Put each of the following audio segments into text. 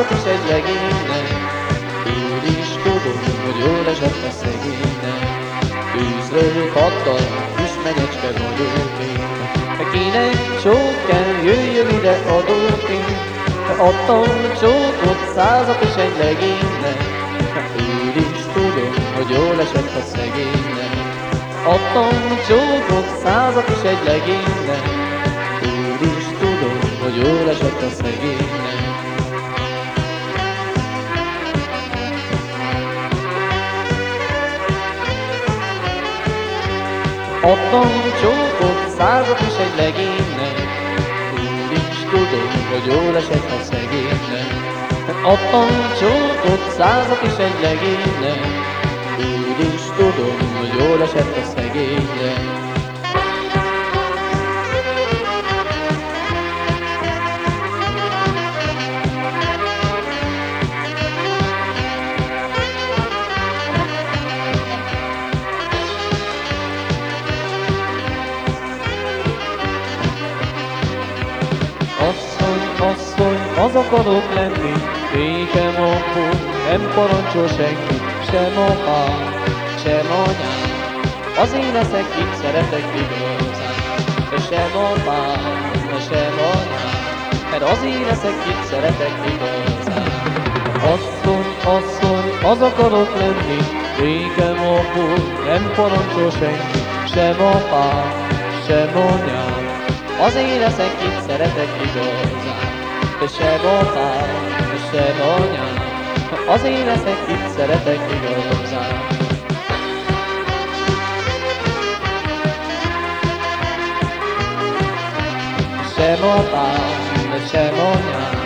százat is egy legénynek, úgy is tudom, hogy jól esett a szegénynek. Tűzről kattan, üsmenyecske vagyok én, Kinek csók kell, jöjjön ide adóként, Adtam csókot százat és egy legénynek, Úgy is tudom, hogy jól esett a szegénynek. Adtam csókot százat és egy legénynek, Úgy is tudom, hogy jól esett a szegénynek. Adtam csókot százat és egy legénynek, tudom, hogy jól esett a szegénynek. Adtam csókot százat is egy legénynek, úgy is tudom, hogy jól esett a szegénynek. Az akarok lenni, béke magból, nem parancsol senki, sem apa, sem anyám. Az én leszek, kit szeretek igazán, sem apa, sem anyám. Mert az én leszek, kit szeretek igazán. Asszony, asszony, az akarok lenni, béke magból, nem parancsol senki, sem apa, sem anyám. Az én leszek, kit szeretek igazán sem apám, sem anyám, az én leszek, itt szeretek igazán. Sem apám, sem anyám,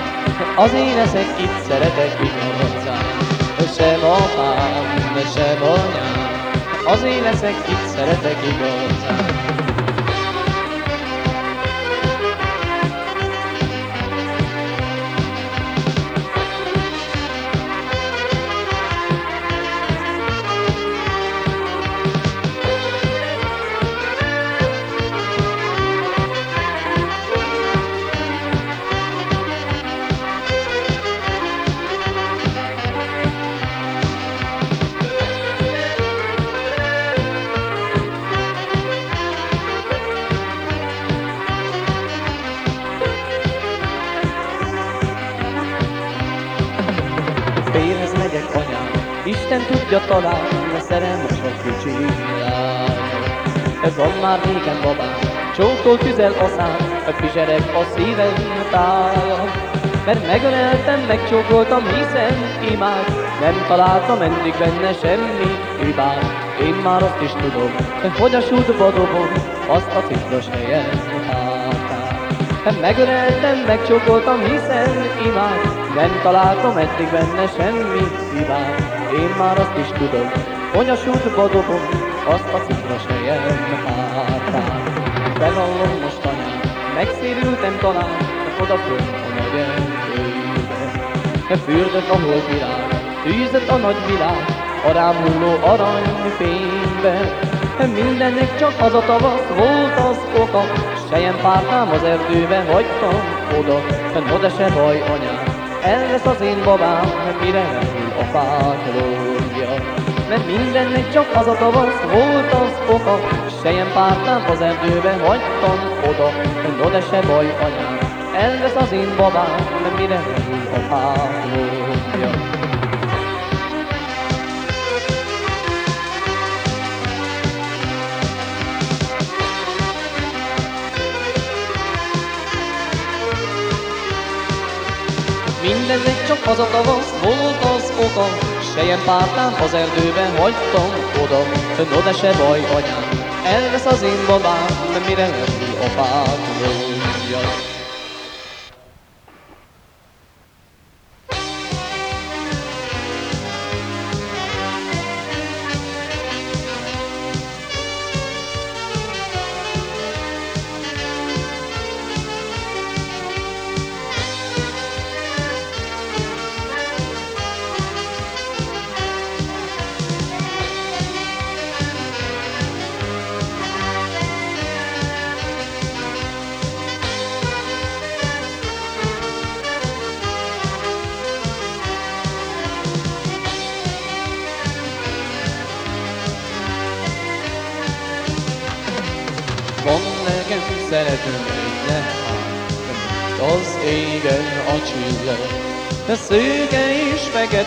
az én leszek, itt szeretek igazán. Sem apám, sem anyám, az én leszek, itt szeretek igazán. Már régen babám, csókol tüzel a szám, Fizsereg a szívem tája. Mert megöleltem, megcsókoltam, hiszen imád, Nem találtam eddig benne semmi hibát. Én már azt is tudom, hogy a sútba dobom, azt a cipros helyen hátán. Megöleltem, megcsókoltam, hiszen imád, nem találtam eddig benne semmi hibát, én már azt is tudom, hogy a sútba dobom azt a cikras helyen hátán. Bevallom most anyám, megszérültem talán, oda föl a nagy erdőbe. Fürdött a virág, tűzött a nagy világ, a rám hulló aranyfénybe. Mindennek csak az a tavasz volt az oka, Sejem pártám az erdőbe hagytam oda, oda se baj anyám, el lesz az én babám, mire repül a fáklója. Mert mindennek csak az a tavasz volt az oka, Sejem pártám az erdőbe hagytam oda, oda se baj anyám. El lesz az én babám, mire repül a fáklója. Mindezek csak az a tavasz volt az oka, Sejem pártán az erdőben hagytam oda, Fönn oda se baj anyám, elvesz az én babám, mire repül a pátlója.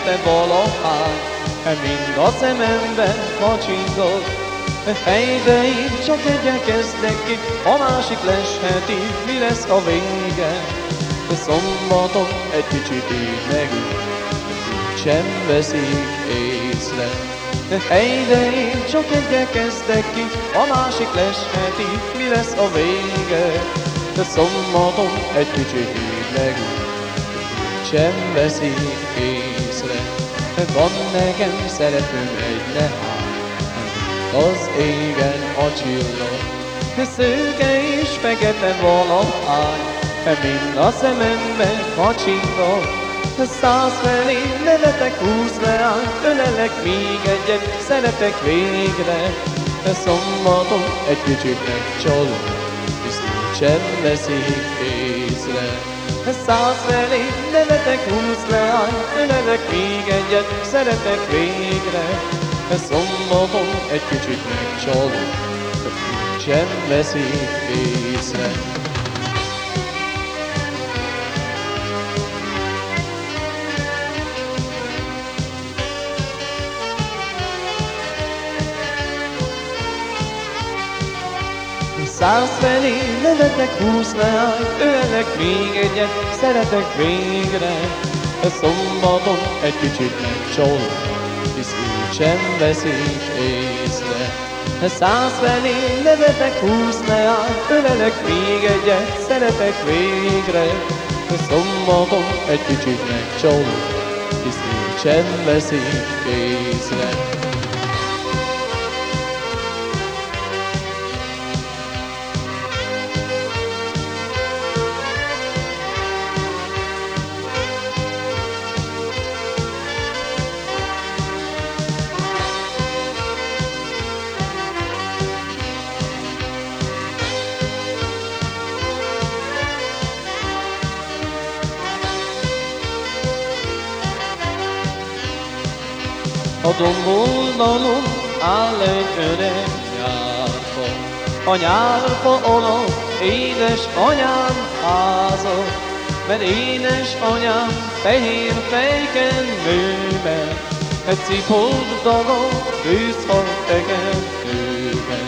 Fekete valahán, mind a szememben kacsingol. Fejbe én csak egyet kezdek ki, a másik lesheti, mi lesz a vége. De szombaton egy kicsit így megint, sem veszik észre. Helyre én csak egyet kezdek ki, a másik lesheti, mi lesz a vége. De szombaton egy kicsit így megint, sem veszik észre. Van nekem szeretőm egy leány, az égen a csillag. Szőke és fekete valahány, mind a szememben kacsingol. Száz felé nevetek, húsz leány, ölelek még egyet, szeretek végre. De szombaton egy kicsit megcsalom, hisz nincsen veszik észre. Száz felé nevetek, húsz leány, ölelek még egyet, szeretek végre. Szombaton egy kicsit megcsalom, sem veszik észre. Száz felé nevetek, húsz leány, ölelek még egyet, szeretek végre. A szombaton egy kicsit megcsalom, hisz sem veszik észre. Száz felé nevetek, húsz leány, ölelek még egyet, szeretek végre. A szombaton egy kicsit megcsalom, hisz sem veszik észre. A domboldalon áll egy öreg nyárfa, a nyárfa alatt édes anyám háza, mert édes anyám fehér fejken nőbe, egy cipót dagad bűzfal tekertőbe.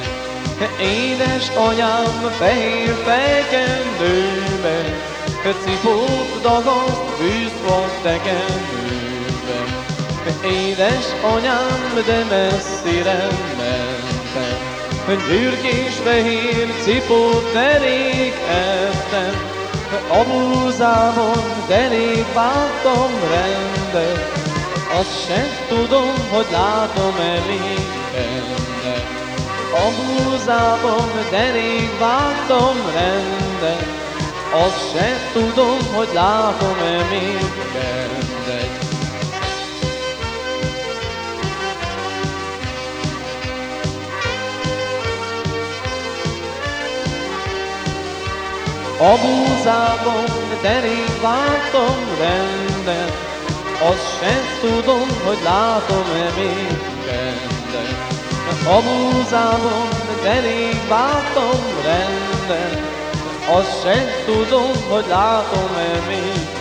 Édes anyám fehér fejken nőbe, egy cipót dagad bűzfal tekertőbe. Édes anyám, de messzire mentem, Gyürkés fehér cipót derék ettem, A búzában derék vágtam rendet, Azt sem tudom, hogy látom-e még benne. A búzában derék vágtam rendet, Azt sem tudom, hogy látom-e még benne. A búzában derék vágtam rendet, azt sem tudom, hogy látom-e még rendet. A búzában derék vágtam rendet, azt sem tudom, hogy látom-e még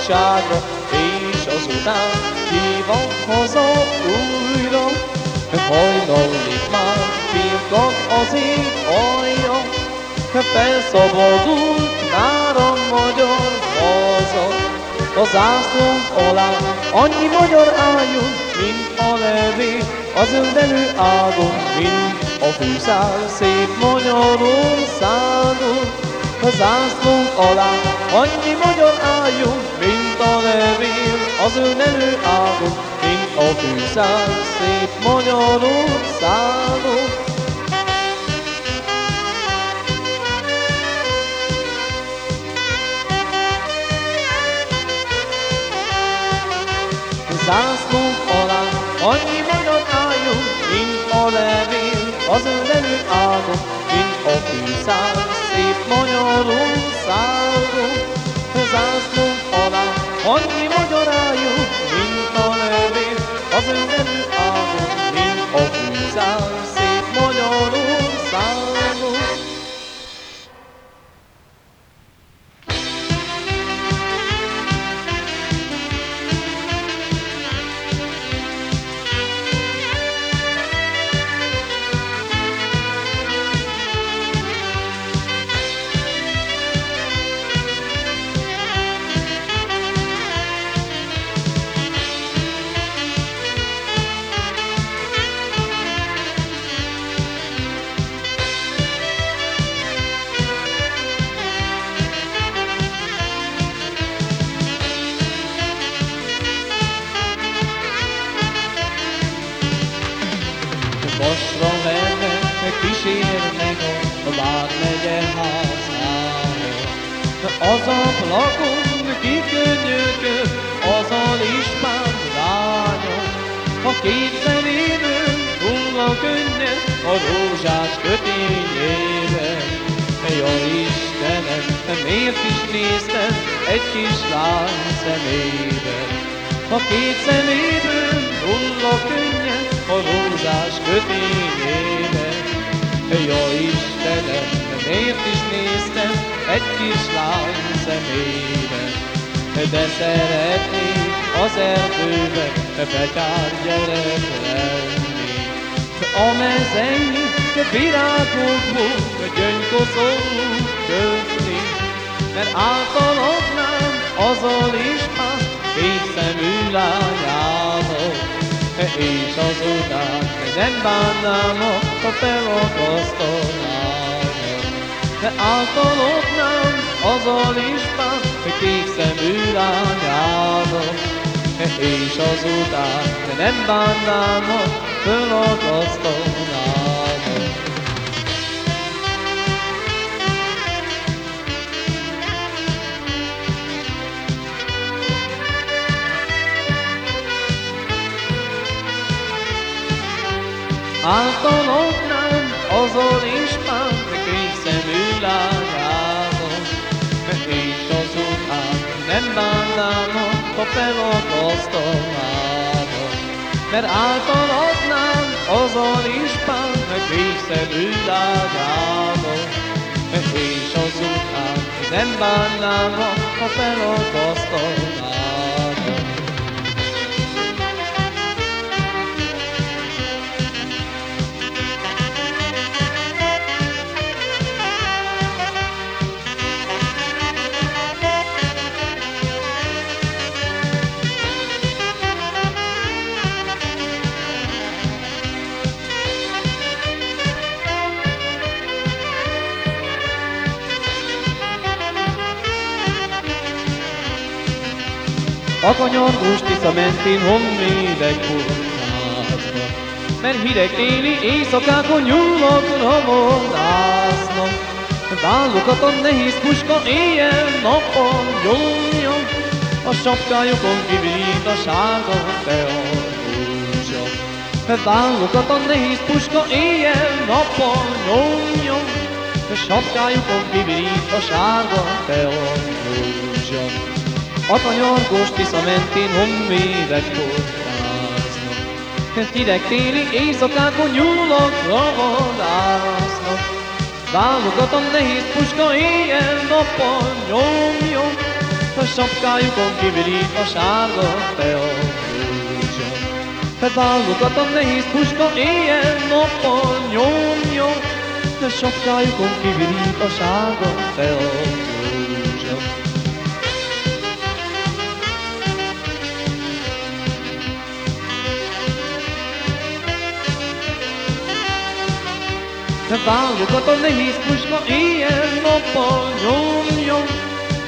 szabadságra, és azután hívom haza újra. Hajnalik már firkad az ég alja, felszabadult már a magyar haza. A zászlónk alá annyi magyar álljon, mint a levél, az öndelő ágon, mint a fűszál szép Magyarországon. A zászlónk alá. Annyi magyar álljon, mint a levél, az öndelő ágon, mint a fűszál szép Magyarországon. zászlónk alá, annyi magyar álljon, mint a levél, az ölelő ágon, mint a fűszál, szép Magyarországon. Zászlónk alá, annyi magyar álljon, mint a levél, az ölelő ágon, mint a fűszál, gyöngykoszolú kötni, mert általadnám az a lispán két szemű lányának. És azután nem bánnám, ha felakasztanám. De általodnám az a lispán kék szemű lányának. És azután nem bánnám, ha felakasztanám. Általodnám azon ispán, kék szemű lányában, és azután nem bánnám, ha felakasztanám. Mert általodnám azon ispán, kék szemű lányában, és azután nem bánnám, ha felakasztanám. A kanyargós Tisza mentén honvédek koronáznak, mert hideg téli éjszakákon nyúlnak ravadásznak. Vállukat a nehéz puska éjjel-nappal nyomja, a sapkájukon kivirít a sárga teorúzsa. Vállukat a nehéz puska éjjel-nappal nyomja, a sapkájukon kivirít a sárga teorúzsa. A tanyargós Tisza mentén honvédek kortáznak, Hideg téli éjszakákon nyúlnak ravadásznak. Vállukat a nehéz puska éjjel-nappal nyomjon, A sapkájukon kivirít a sárga teafúzsa. Vállukat a nehéz puska éjjel-nappal nyomjon, de sapkájukon kivirít a sárga teatrúzsa. De válogat a nehéz puska, éjjel nappal nyomjon,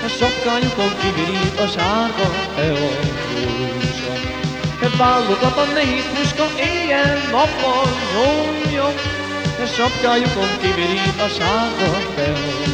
a sapkájukon kivirít a sárga teatrúzsa. De válogat a nehéz puska, éjjel nappal nyomjon, a sapkájukon kivirít a sárga teatrúzsa.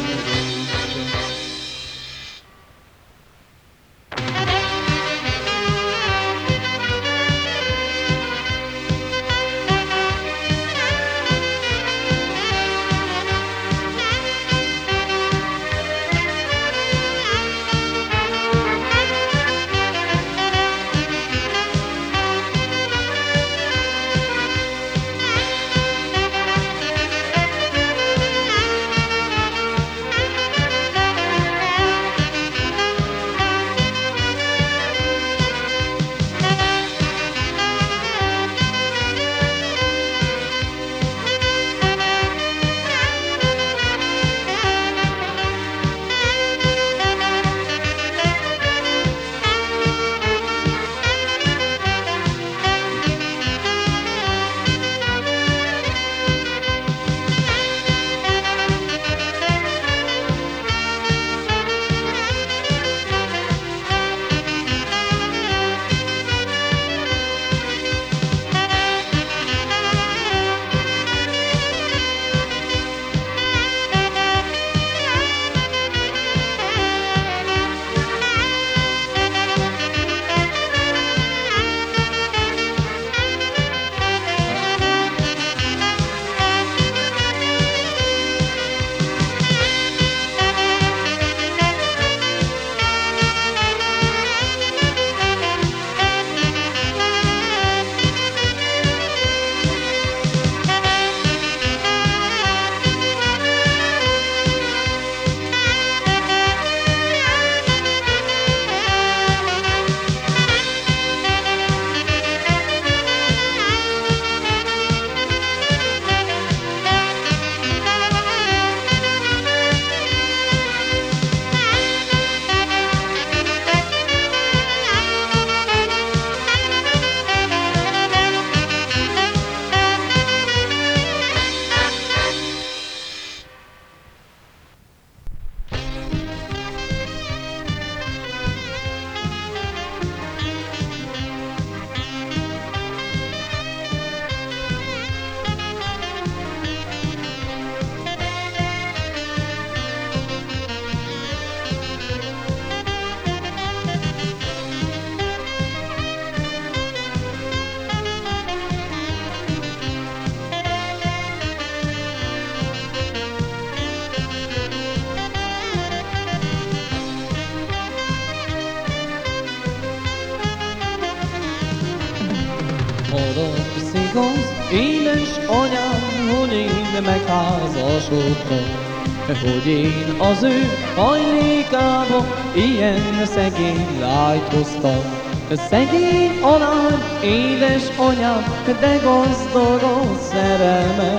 Hogy én az ő hajlékába ilyen szegény lányt hoztam. Szegény alány, édes anyám, de gazdag a szerelme,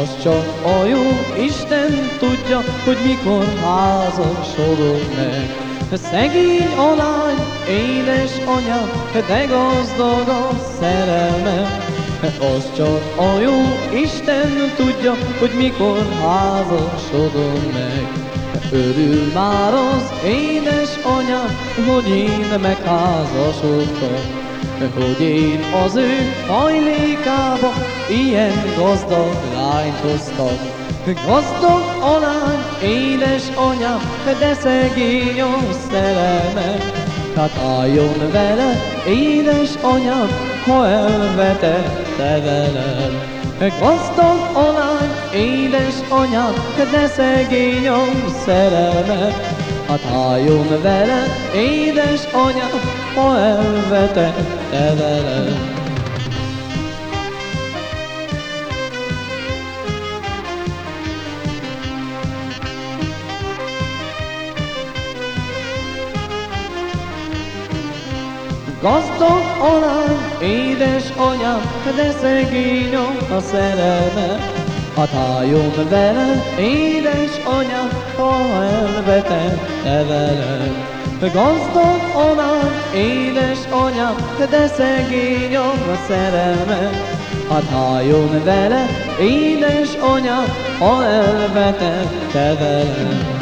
az csak a jó Isten tudja, hogy mikor házasodok meg. Szegény alány, édes anya, de gazdag a szerelme. Az csak a jó Isten tudja, hogy mikor házasodom meg. Örül már az édes anya, hogy én megházasodtam. Hogy én az ő hajlékába ilyen gazdag lányt hoztam. Gazdag a lány, édes anya, de szegény a szerelme. Hát álljon vele, édes anya, ha elvetette velem. Gazdag a lány, édes anya, de szegény a szerelme. Hát álljon vele, édes anya, ha elvetette velem. Gazdag alány, édes anyám, de szegény a szerelme. Hát álljon vele, édes anya, ha elvetette veled. Gazdag anyám, édes anya, de szegény a szerelme. Hát álljon vele, édes anya, ha elvetette veled. Asszony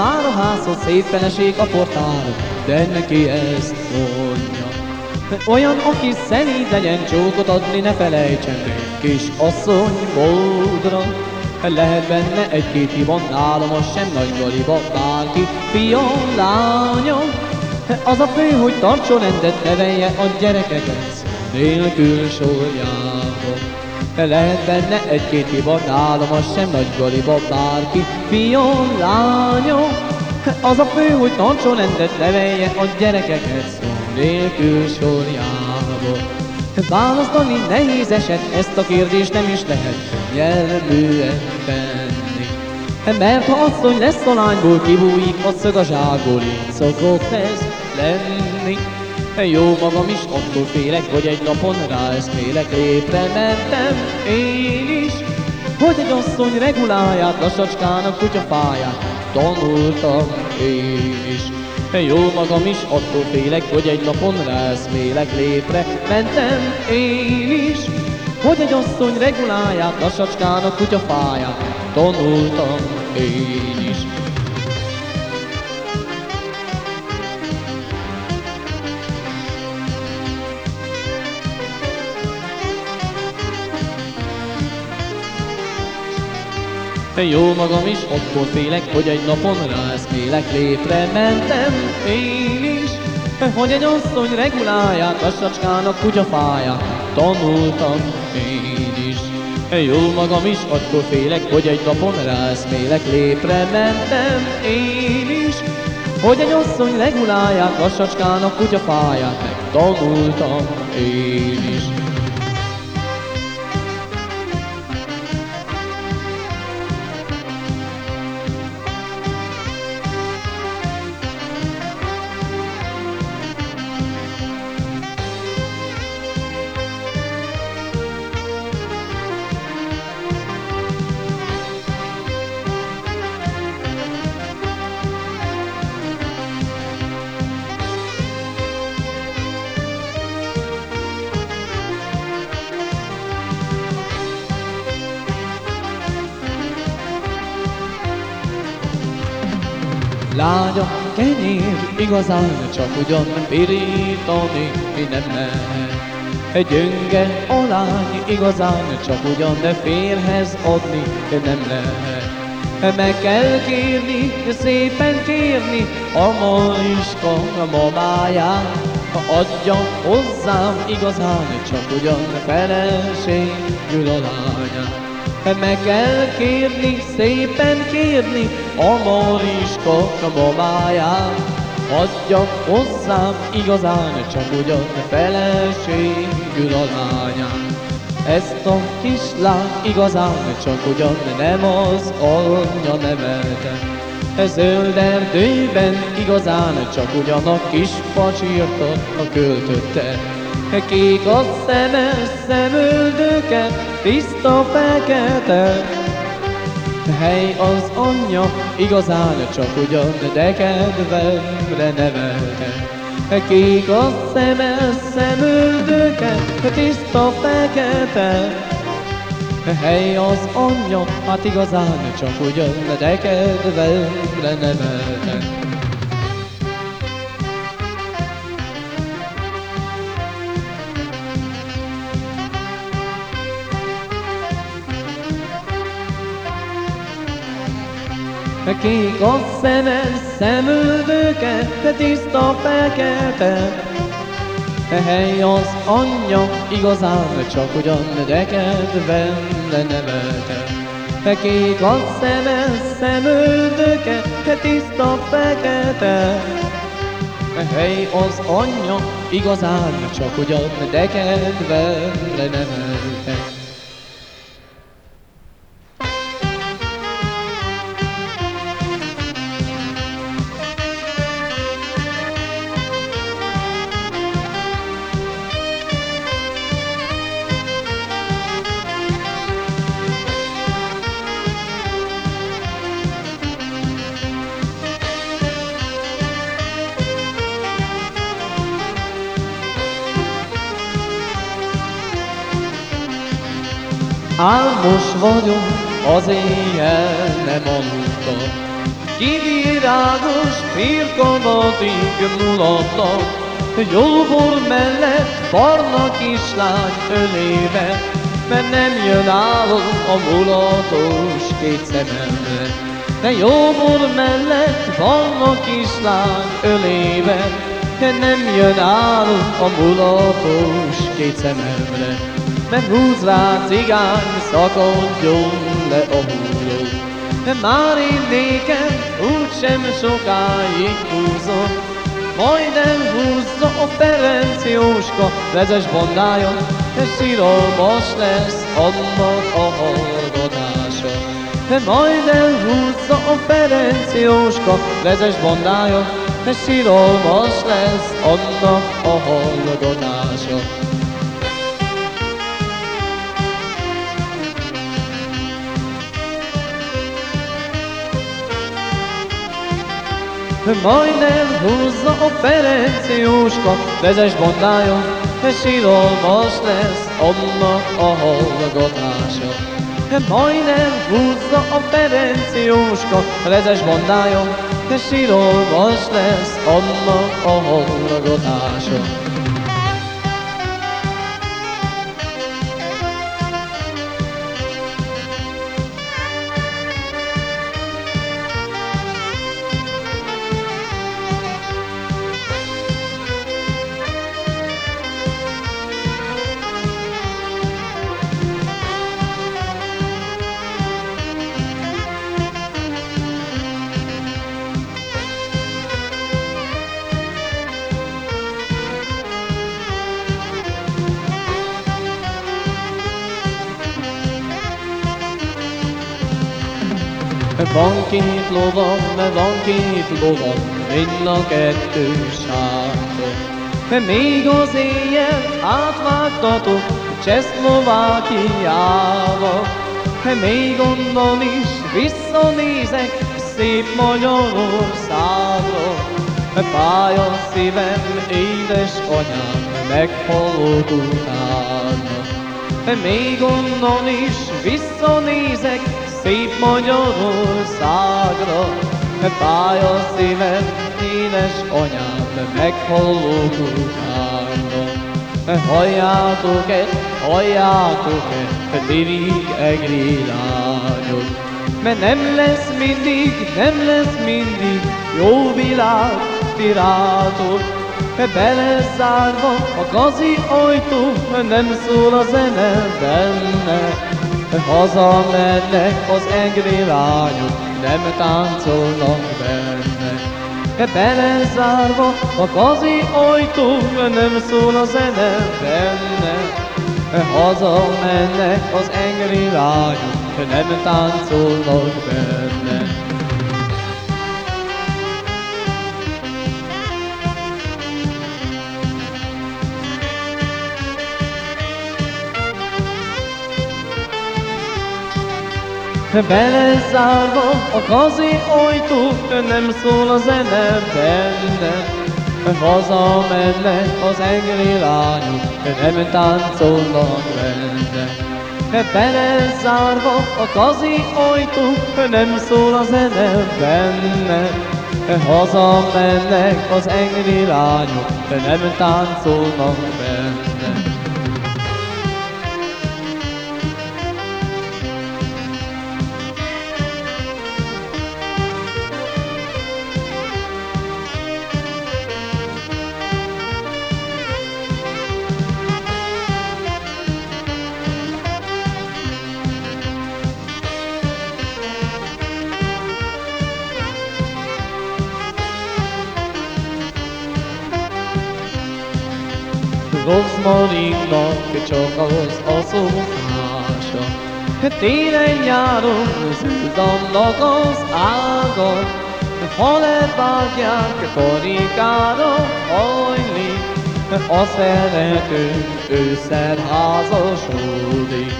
már a házhoz, szép feleség a portára, de neki ezt mondja. Olyan, aki szeníd legyen, csókot adni ne felejtsen kis asszony módra. Lehet benne egy-két hibon, nálam az sem nagy galiba, bárki, fia, lánya. Az a fő, hogy tartson rendet, nevelje a gyerekeket, nélkül sorjába. Lehet benne egy-két hiba, nálam az sem nagy galiba bárki, fiom, lányom. Az a fő, hogy tartson rendet, nevelje a gyerekeket szó nélkül sorjába. Választani nehéz eset, ezt a kérdést nem is lehet nyelvűen tenni. Mert ha asszony lesz a lányból, kibújik a szög a zsákból, így szokott ez lenni. Jó magam is attól félek, hogy egy napon ráeszmélek, lépre mentem én is, hogy egy asszony reguláját, lassacskán a kutyafáját tanultam én is. Jó magam is attól félek, hogy egy napon ráeszmélek, lépre mentem én is, hogy egy asszony reguláját, lassacskán a kutyafáját tanultam én is. Jó magam is, attól félek, hogy egy napon ráeszmélek, lépre mentem én is, hogy egy asszony reguláját, lassacskának kutyafáját tanultam én is. Jó magam is, attól félek, hogy egy napon ráeszmélek, lépre mentem én is, hogy egy asszony reguláját, lassacskának kutyafáját megtanultam én is. Igazán csak ugyan pirítani nem lehet. Egy gyönge alány, igazán csak ugyan, de férhez adni nem lehet. Meg kell kérni, szépen kérni a maliska mamáját, adja hozzám igazán, csak ugyan feleségül a lányát. Meg kell kérni, szépen kérni a Mariska mamáját. Adja hozzám igazán, csak ugyan feleségül a lányát. Ezt a kislány igazán csak ugyan nem az anyja nevelte. Ez zöld erdőben igazán csak ugyan a kis pacsirtot a költötte. Kék a szeme, szemöldöke, tiszta fekete. Hely az anyja, igazán csak ugyan, de kedvemre nevelte. Kék a szeme, szemöldöke, tiszta fekete. Hely az anyja, hát igazán csak ugyan, de kedvemre nevelte. Kék a szemed, szemüldőke, te tiszta fekete. E hely az anyja, igazán csak ugyan, de kedvemre nevelte. E kék a szemed, szemüldőke, te tiszta fekete. E hely az anyja, igazán csak ugyan, de kedvemre nevelte. Vagyok, az éjjel nem aludtam. Kivirágos firkavatig mulatnak, Jóbor mellett barna kislány ölébe, Mert nem jön álom a mulatos két szememre. De jóbor mellett barna kislány ölébe, Mert nem jön álom a mulatos két szememre mert húz rá cigány, szakadjon le a húró. De már én nékem úgysem sokáig húzom, majd elhúzza a Ferenc Jóska vezes bandája, és sziralmas lesz annak a hallgatása. De majd elhúzza a Ferenc Jóska vezes bandája, és sziralmas lesz annak a hallgatása. Majdnem húzza a Ferenc Jóska vezes bandája, és síralmas lesz annak a hallgatása. Majdnem húzza a Ferenc Jóska vezes bandája, és síralmas lesz annak a hallgatása. Lovam, van két mind a kettő sárga. Még az éjjel átvágtatok Csehszlovákiába, még onnan is visszanézek szép Magyarországra. Fáj a szívem, édes anyám, meghalok utána. Még onnan is visszanézek szép Magyarországra, fáj a szívem, édes anyám, meghallok utána. Halljátok-e, halljátok-e, lirik egri lányok, mert nem lesz mindig, nem lesz mindig jó világ, ti rátok. Belezárva a gazi ajtó, nem szól a zene benne, Haza mennek az engri lányok, nem táncolnak benne. Belezárva a gazi ajtó, nem szól a zene benne. Haza mennek az engri lányok, nem táncolnak benne. Belezárva a gazi ajtó, nem szól a zene benne. Haza mennek az engri lányok, nem táncolnak benne. Belezárva a gazi ajtó, nem szól a zene benne. Haza mennek az engri lányok, nem táncolnak benne. Csak az a szokása. Télen-nyáron zöld annak az ága, ha levágják karikára hajlik, a szerető ősszel házasodik.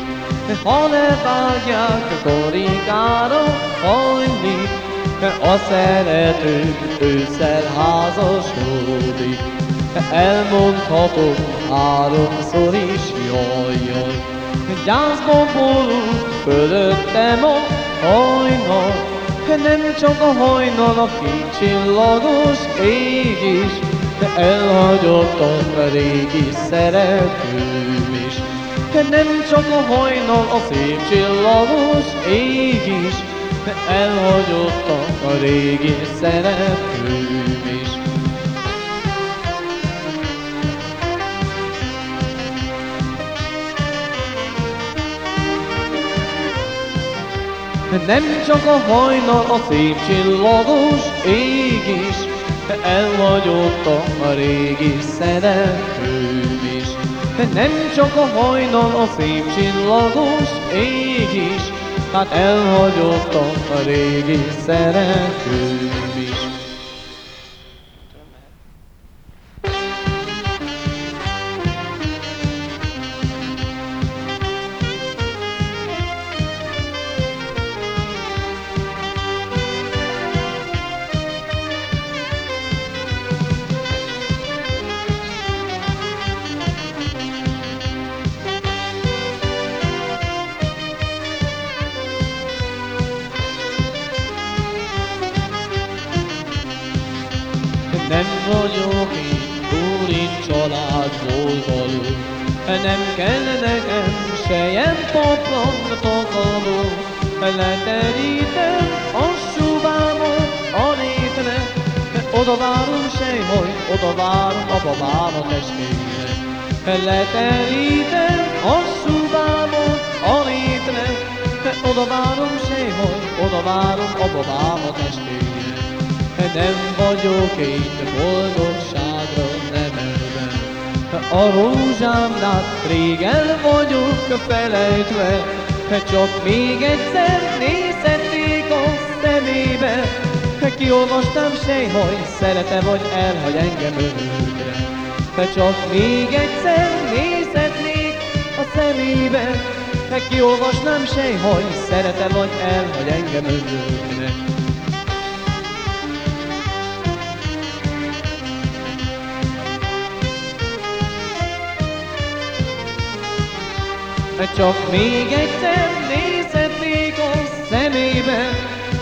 Ha levágják karikára hajlik, a szerető ősszel házasodik. Elmondhatom háromszor is, jaj, jaj, Gyászban borult fölöttem a hajnal, nem csak a hajnal, a két csillagos ég is, de elhagyott a régi szeretőm is. Nem csak a hajnal, a szép csillagos ég is, de elhagyott a régi szeretőm is. Nem csak a hajnal, a szép csillagos ég is, elhagyott a régi szeretőm is. Nem csak a hajnal, a szép csillagos ég is, hát elhagyott a régi szeretőm vagyok én úri családból való, nem kell nekem sejem paplan takaró, leterítem a subámot a népre, oda várom sejhaj, oda várom a babám a testvére. Leterítem a subámot a népre, oda várom sejhaj, oda várom a babám a testvére nem vagyok én boldogságra nevelve. A rózsámnál régen vagyok felejtve, csak még egyszer nézhetnék a szemébe. Kiolvastam sejhaj, szerete vagy elhagy engem örökre. Csak még egyszer nézhetnék a szemébe, Kiolvasnám sejhaj, szerete vagy elhagy engem örökre. Csak még egyszer nézhetnék a szemébe,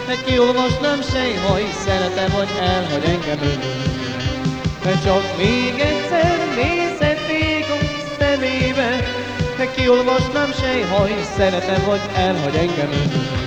Neki olvasnám sejhaj, szerete vagy elhagy engem örökre. Csak még egyszer nézhetnék a szemébe, Neki olvasnám sejhaj, szerete vagy elhagy engem örökre.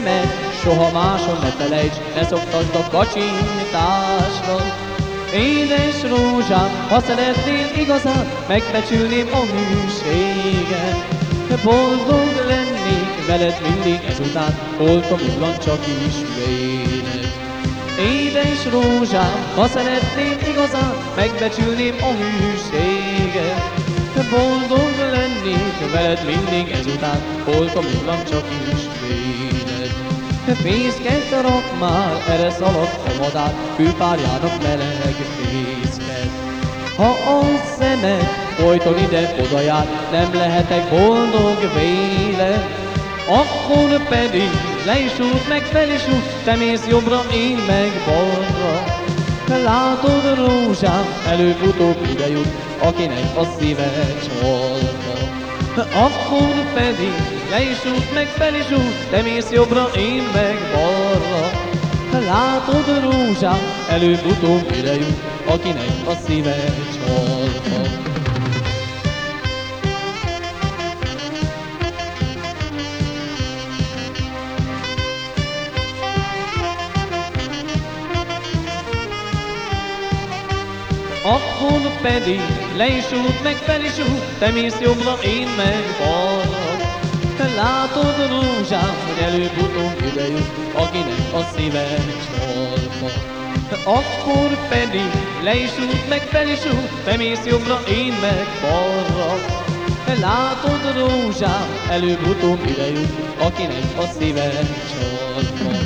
Szemed, soha máson ne felejts, ne szoktasd a kacsintásra. Édes rózsám, ha szeretnél igazán, megbecsülném a hűséget. Boldog lennék veled mindig ezután, holtom csak is véled. Édes rózsám, ha szeretném igazán, megbecsülném a hűséget. Boldog lennék veled mindig ezután, holtom illam csak is véded. Fészket rak már, erre szaladt a madár, kőpárjának meleg fészket. Ha a szemed folyton ide-oda jár, nem lehetek boldog véle, akkor pedig le is út, meg fel is út, te mész jobbra, én meg balra. Látod rózsám, előbb-utóbb ide jut, akinek a szíve csolva. Akkor pedig le is út, meg fel is út, te mész jobbra, én meg balra. Látod rózsám, előbb-utóbb ide jut, akinek a szíve csolva. Akkor pedig le is út, meg fel is út, te mész jobbra, én meg balra. Te látod rózsám, hogy előbb-utóbb ide jut, akinek a szíve csolva. Akkor pedig le is út, meg fel is út, te mész jobbra, én meg balra. Te látod rózsám, előbb-utóbb ide jut, akinek a szíve csolva.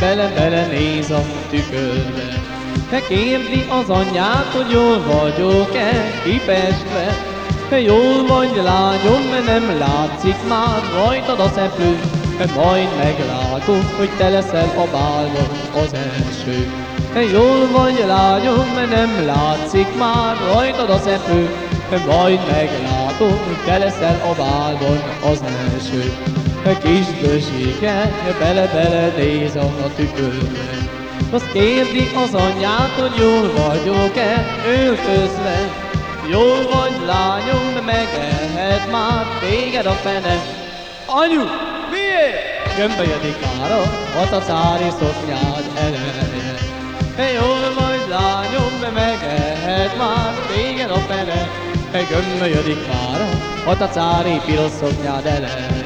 Bele-bele néz a tükörbe. Kérdi az anyját, hogy jól vagyok-e kipestve. Te jól vagy lányom, mert nem látszik már rajtad a szeplő. Te majd meglátod, hogy te leszel a bálon az első. Te jól vagy lányom, mert nem látszik már rajtad a szeplő. Te majd meglátod, hogy te leszel a bálon az első. A kis bősége bele-bele néz a tükörbe. Azt kérdi az anyját, hogy jól vagyok-e öltözve. Jól vagy lányom, megehet már téged a fene. Anyu, miért? Gömbölyödik már a hatacári szoknyád eleje. Te jól vagy lányom, megehet már téged a fene. Te gömbölyödik már a hatacári piros szoknyád eleje.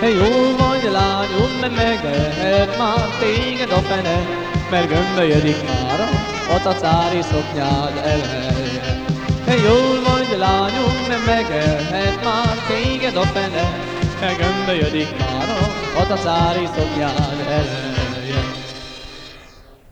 Te jól vagy lányom, mert megvehet már téged a fene, mert gömbölyödik már a tacári szoknyád eleje. Te jól vagy lányom, mert megvehet már téged a fene, mert gömbölyödik már a tacári szoknyád eleje.